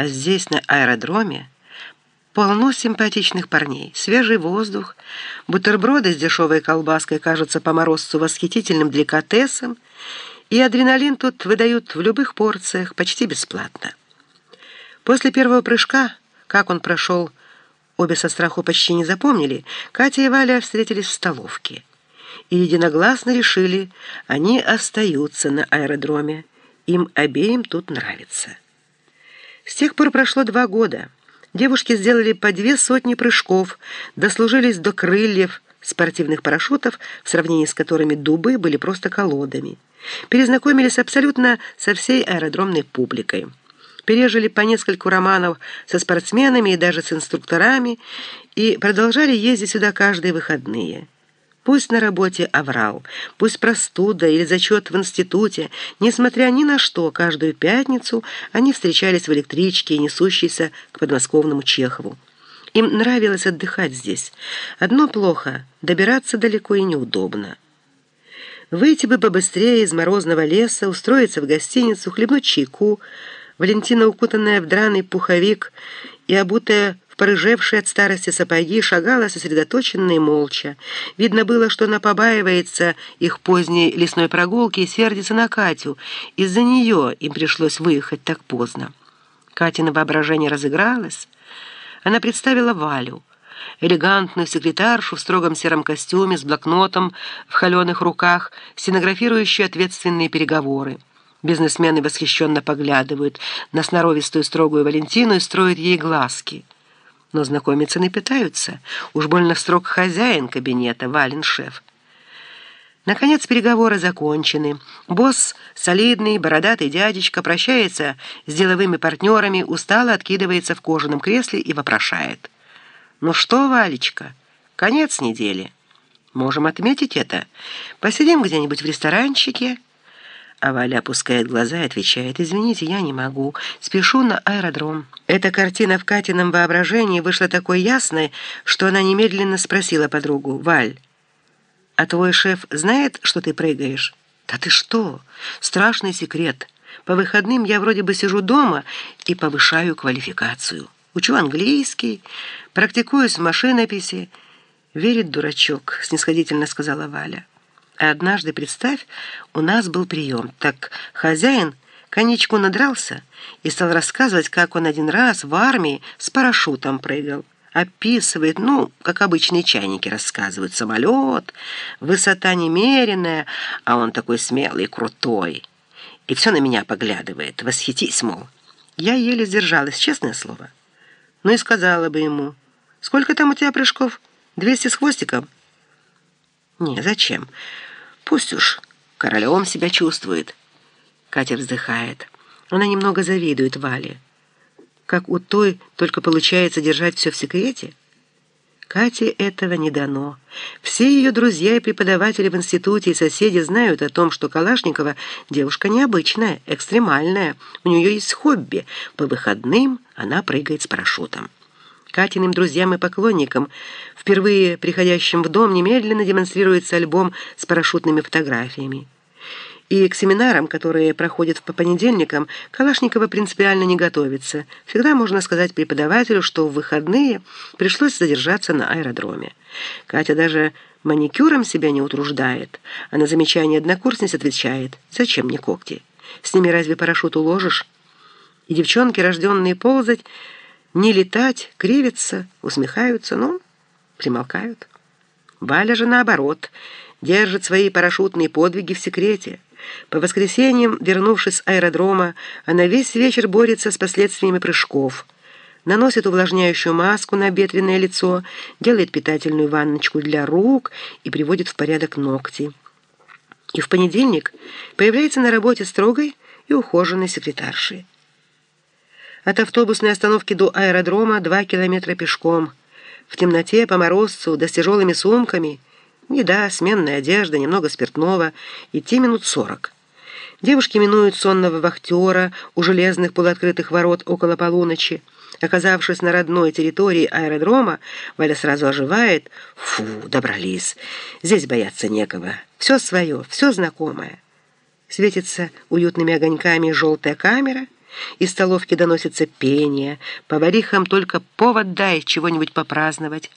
А здесь, на аэродроме, полно симпатичных парней. Свежий воздух, бутерброды с дешевой колбаской кажутся по морозцу восхитительным деликатесом, и адреналин тут выдают в любых порциях почти бесплатно. После первого прыжка, как он прошел, обе со страху почти не запомнили, Катя и Валя встретились в столовке и единогласно решили, они остаются на аэродроме. Им обеим тут нравится. С тех пор прошло два года. Девушки сделали по две сотни прыжков, дослужились до крыльев спортивных парашютов, в сравнении с которыми дубы были просто колодами. Перезнакомились абсолютно со всей аэродромной публикой. Пережили по нескольку романов со спортсменами и даже с инструкторами и продолжали ездить сюда каждые выходные. Пусть на работе оврал, пусть простуда или зачет в институте, несмотря ни на что, каждую пятницу они встречались в электричке, несущейся к подмосковному Чехову. Им нравилось отдыхать здесь. Одно плохо — добираться далеко и неудобно. Выйти бы побыстрее из морозного леса, устроиться в гостиницу, хлебнуть чайку. Валентина, укутанная в драный пуховик и обутая порыжевшие от старости сапоги, шагала сосредоточенно и молча. Видно было, что она побаивается их поздней лесной прогулки и сердится на Катю. Из-за нее им пришлось выехать так поздно. Катина воображение разыгралось. Она представила Валю, элегантную секретаршу в строгом сером костюме с блокнотом в холеных руках, стенографирующую ответственные переговоры. Бизнесмены восхищенно поглядывают на сноровистую строгую Валентину и строят ей глазки но знакомиться не пытаются. Уж больно строг хозяин кабинета, Вален шеф. Наконец переговоры закончены. Босс, солидный, бородатый дядечка, прощается с деловыми партнерами, устало откидывается в кожаном кресле и вопрошает. «Ну что, Валечка, конец недели. Можем отметить это. Посидим где-нибудь в ресторанчике». А Валя опускает глаза и отвечает, «Извините, я не могу. Спешу на аэродром». Эта картина в Катином воображении вышла такой ясной, что она немедленно спросила подругу, «Валь, а твой шеф знает, что ты прыгаешь?» «Да ты что? Страшный секрет. По выходным я вроде бы сижу дома и повышаю квалификацию. Учу английский, практикуюсь в машинописи». «Верит дурачок», — снисходительно сказала Валя. Однажды, представь, у нас был прием. Так хозяин конечку надрался и стал рассказывать, как он один раз в армии с парашютом прыгал. Описывает, ну, как обычные чайники рассказывают, самолет, высота немеренная, а он такой смелый, крутой. И все на меня поглядывает, восхитись, мол. Я еле сдержалась, честное слово. Ну и сказала бы ему, сколько там у тебя прыжков? Двести с хвостиком? Не, зачем? Пусть уж королем себя чувствует. Катя вздыхает. Она немного завидует Вале. Как у той только получается держать все в секрете. Кате этого не дано. Все ее друзья и преподаватели в институте и соседи знают о том, что Калашникова девушка необычная, экстремальная. У нее есть хобби. По выходным она прыгает с парашютом. Катиным друзьям и поклонникам, впервые приходящим в дом, немедленно демонстрируется альбом с парашютными фотографиями. И к семинарам, которые проходят по понедельникам, Калашникова принципиально не готовится. Всегда можно сказать преподавателю, что в выходные пришлось задержаться на аэродроме. Катя даже маникюром себя не утруждает, а на замечание однокурсниц отвечает «Зачем мне когти? С ними разве парашют уложишь?» И девчонки, рожденные ползать, не летать, кривятся, усмехаются, но примолкают. Валя же, наоборот, держит свои парашютные подвиги в секрете. По воскресеньям, вернувшись с аэродрома, она весь вечер борется с последствиями прыжков. Наносит увлажняющую маску на обветренное лицо, делает питательную ванночку для рук и приводит в порядок ногти. И в понедельник появляется на работе строгой и ухоженной секретаршей. От автобусной остановки до аэродрома два километра пешком. В темноте, по морозцу, да с тяжелыми сумками. Еда, сменная одежда, немного спиртного. Идти минут сорок. Девушки минуют сонного вахтера у железных полуоткрытых ворот около полуночи. Оказавшись на родной территории аэродрома, Валя сразу оживает. Фу, добрались. Здесь бояться некого. Все свое, все знакомое. Светится уютными огоньками желтая камера — Из столовки доносится пение, поварихам только повод дай чего-нибудь попраздновать.